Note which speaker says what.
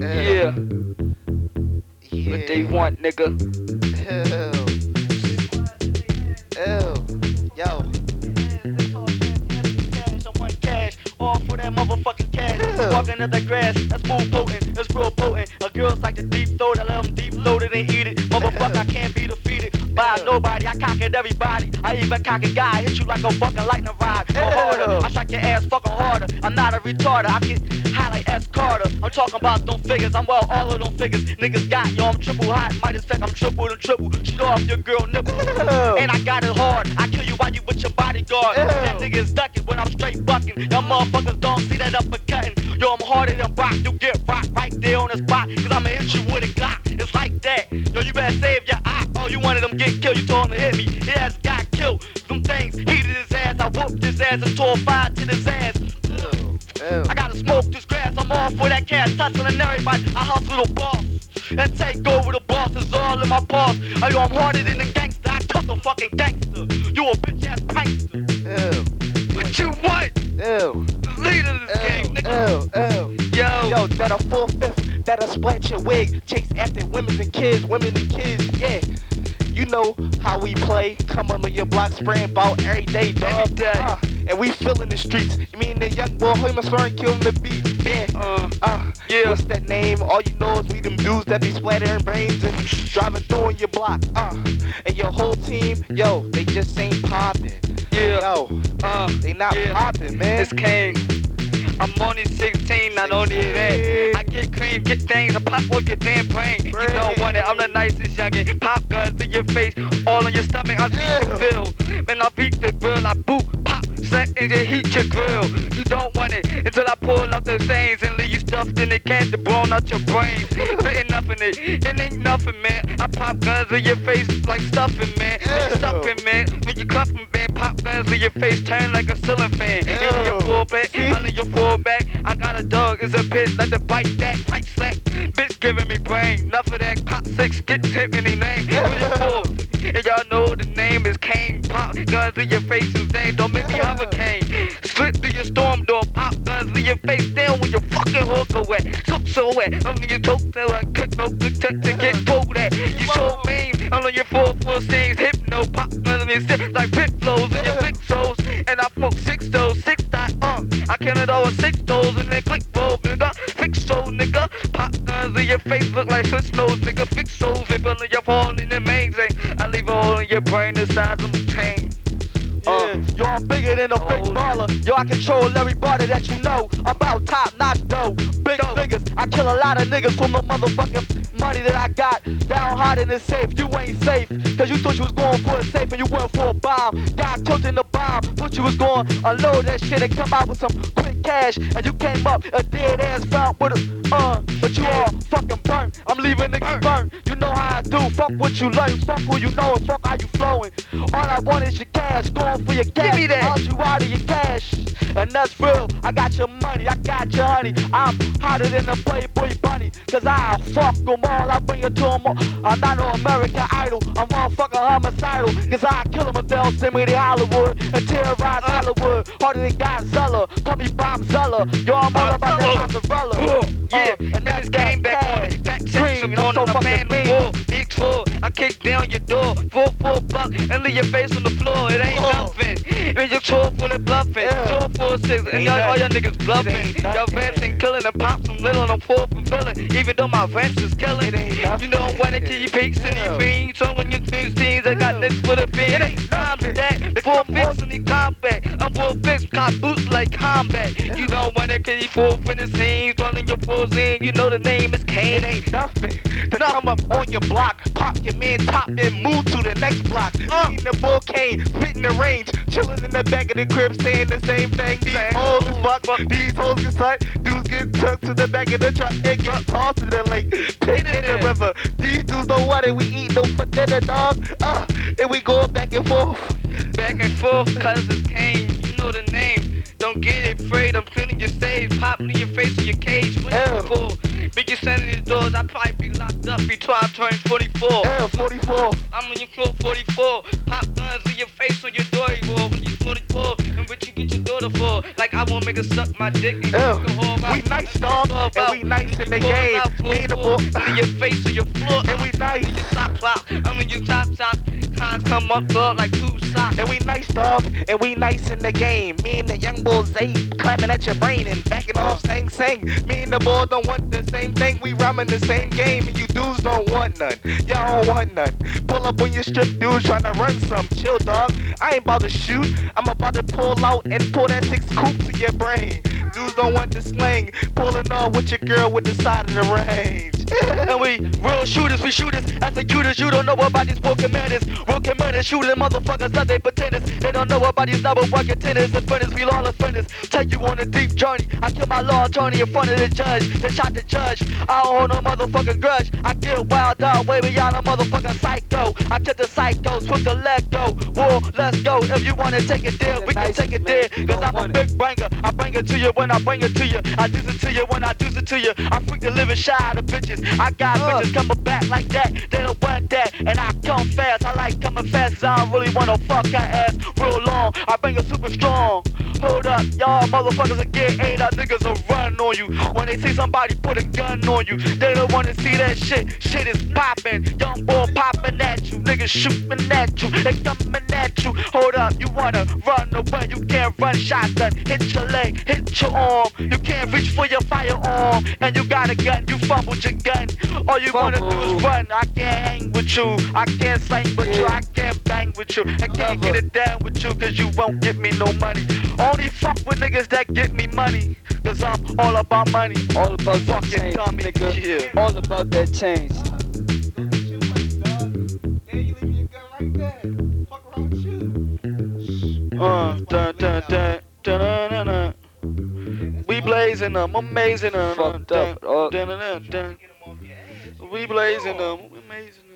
Speaker 1: Yeah. What they want, nigga.
Speaker 2: Ew. Ew. Yo.
Speaker 1: All for that motherfucking cash. Walking in the grass, that's more potent, that's real potent. A girl's like the deep throat, I let them deep throat it and eat it. Motherfucker, I can't be defeated by nobody. I cock at everybody. I even cock a guy, hit you like a fucking lightning rod. Or harder. I shot your ass fucking harder. I'm not a retarder. I get high like S. Carter. I'm talking about them figures. I'm well all of them figures. Niggas got yo, I'm triple hot. Might as fact I'm triple and triple. Shoot off your girl nipple. And I got it hard. I kill you while you with your bodyguard. That nigga's ducking when I'm straight bucking. Y'all motherfuckers don't see that uppercutting. Yo, I'm harder than rock. You get rock right there on the spot. Cause I'ma hit you with a Glock. It's like that. Yo, you better save your eye. Oh, you wanted them get killed. You told him to hit me. His ass got killed. Some things heated his ass. I whooped his ass and tore fire to his ass.
Speaker 2: Ew.
Speaker 1: I gotta smoke this grass, I'm all for that cash, tussling everybody. I hustle the boss and take over the boss. It's all in my paws. I yo, I'm harder than a gangster. I took a fucking gangster. You a bitch ass prankster.
Speaker 2: Ew.
Speaker 1: What you want?
Speaker 2: Ew.
Speaker 1: The leader of this game, nigga.
Speaker 2: Ew. Ew.
Speaker 1: Yo,
Speaker 2: Yo, that a full fifth, that a split your wig, chase after women and kids, women and kids, yeah. You know how we play, come on your block spraying about every day, dog.
Speaker 1: Every day.
Speaker 2: Uh, and we feeling the streets. Me and the young boy, him and Slurring killing the beat, yeah.
Speaker 1: uh,
Speaker 2: Uh,
Speaker 1: Yeah.
Speaker 2: What's that name? All you know is we them dudes that be splattering brains and driving through on your block. Uh, and your whole team, yo, they just ain't popping.
Speaker 1: yeah,
Speaker 2: Yo,
Speaker 1: uh,
Speaker 2: they not
Speaker 1: yeah.
Speaker 2: popping, man.
Speaker 1: It's King. I'm only 16, not only that. I get get things, I pop with your damn brain. You don't want it, I'm the nicest youngin'. Pop guns in your face, all on your stomach, I beat the bill. Man, I beat the grill, I boot, pop, set, and then heat your grill. You don't want it until I pull out the things and leave you stuffed in the candy blown out your brain. Spitting nothing, it, it ain't nothing, man. I pop guns in your face like stuffing, man. Like stuffing, man. When you cuffin', man, pop guns in your face, turn like a ceiling fan. In your fullback, under your fullback. I got a dog, it's a bitch, like to bite that, fight slack. Bitch giving me brain, enough of that. Pop six, get hit any name. Who you for? And y'all know the name is Kane. Pop guns in your face and things, don't make me hurricane. Slip through your storm door, pop guns in your face, down with your fucking hook away. So so wet, I'm in your toes, so I could no good touch to get pulled at. You so mean, I'm on your four four things, hypno, pop guns in your sip like pit flows in your big toes. And I smoke six toes, six dot, uh. I counted six toes and then click bowl, nigga. Fix so nigga. Pop guns in your face look like Swiss nose, nigga. Fix souls, they in your phone in the amazing. I leave a hole in your brain the size of a chain.
Speaker 2: Uh, yo, I'm bigger than a fake baller. Yo, I control everybody that you know. I'm about top notch dough. Big figures. I kill a lot of niggas from the motherfucking money that I got. Down hot in the safe. You ain't safe. Cause you thought you was going for a safe and you went for a bomb. Got cooked in the bomb. Thought you was going unload that shit and come out with some quick cash. And you came up a dead ass found with a, uh, but you all fucking burnt. I'm leaving niggas burnt. You know how. Fuck what you learn. Fuck who you know and fuck how you flowing. All I want is your cash. Going for your cash.
Speaker 1: Give me that.
Speaker 2: Out you out of your cash. And that's real. I got your money. I got your honey. I'm hotter than a Playboy bunny. Cause I fuck them all. I bring it to them all. I'm not no American Idol. I'm motherfucking homicidal. Cause I kill them if they don't send me to Hollywood. And terrorize Hollywood. Harder than Godzilla. Call me Bombzilla. Yo, I'm all about that mozzarella.
Speaker 1: Yeah,
Speaker 2: Uh,
Speaker 1: and that's game back on it. Back section
Speaker 2: that's
Speaker 1: on
Speaker 2: so
Speaker 1: the
Speaker 2: fucking mean.
Speaker 1: Door. Four, four buck, and leave your face on the floor. It ain't
Speaker 2: Oh.
Speaker 1: nothing. Man, you're too full of bluffing. Two, four, six, and y'all, all y'all niggas bluffing. Y'all venting, killing and pop some little and I'm four from filling. Even though my vents is killing. You know want it till you peaks and you fiends. So when you things, I got this for the bin. It ain't time for that. Four fix in the combat. I'm full fix, got boots like combat. You don't want it you full for the scenes. Running your pulls in, you know the name is Kane.
Speaker 2: Ain't nothing. Then I come up on your block, pop your man top, and move to the next block. Uh. Eating the bull cane, spitting the range, chilling in the back of the crib, saying the same thing. These hoes is fuck, fuck, these hoes get sucked, dudes get tucked to the back of the truck, and get tossed to the lake, pit in the river. These dudes don't want it, we eat no dinner, dog. Uh, and we go back and forth.
Speaker 1: Back and forth, cause it's Kane. Know the name. Don't get it afraid, I'm cleaning your stage. Popping in your face in your cage. What
Speaker 2: Ew.
Speaker 1: you for? Make you send these doors, I probably be locked up before I turn 44.
Speaker 2: L 44.
Speaker 1: I'm on your floor 44. Pop guns in your face on your door, you When you 44, and what you
Speaker 2: get your daughter for? Like I won't make her suck my dick. And
Speaker 3: Ew.
Speaker 2: you can hold my-
Speaker 3: We nice, dog, and we nice in the game.
Speaker 2: out,
Speaker 3: Me and the
Speaker 2: hold
Speaker 3: boy,
Speaker 2: out. Your face or your floor.
Speaker 3: and we nice.
Speaker 2: You top flop. I mean you top top. Cons come up like two socks.
Speaker 3: And we nice, dog, and we nice in the game. Me and the young bulls, they clapping at your brain and backing off, saying, saying. Me and the boys don't want the same thing. We rhyming the same game, and you dudes don't want none. Y'all don't want none. Pull up on your strip dudes trying to run some. Chill, dog. I ain't about to shoot. I'm about to pull out and pull that six coupe to your brain. Dudes don't want the sling. Pulling off with your girl with the side of the range.
Speaker 2: And shooters, executors. You don't know about these real commanders. Real commanders shooting motherfuckers like they pretenders. They don't know about these double tenants and friends. We lawless offenders. Take you on a deep journey. I kill my law attorney in front of the judge. They shot the judge. I don't hold no motherfucking grudge. I get wild out way beyond a motherfucking psycho. I took the psychos with the let go. War, let's go. If you wanna take it there, we can take it there. Cause I'm a big banger. I bring it to you when I bring it to you. I do it to you when I do it to you. I freak the living shy out of bitches. I got bitches coming back like that. They don't want that. And I come fast. I like coming fast. I don't really wanna fuck her ass real long. I bring it super strong. Hold up, y'all motherfuckers get ate up. Niggas will run on you. When they see somebody put a gun on you, they don't wanna see that shit. Shit is popping. Young boy popping at you. Niggas shooting at you. They coming at you. Hold up, you wanna run away. You can't run shotgun. Hit your leg, hit your arm. You can't reach for your firearm. And you got a gun, you fumbled your gun. All you wanna do is run. I can't hang with you. I can't sing with you. I can't bang with you. I can't get it down with you cause you won't give me no money. Only fuck with niggas that get me money. Cause I'm all about money.
Speaker 1: All about that
Speaker 2: Fucking
Speaker 1: change,
Speaker 2: dummy,
Speaker 1: nigga.
Speaker 2: yeah.
Speaker 1: All about that change.
Speaker 2: Uh, dun, dun, dun, dun, dun, dun, dun. We blazing them, amazing.
Speaker 1: Fucked up, dog.
Speaker 2: Dun, dun, dun, dun. We blazing them, we amazing.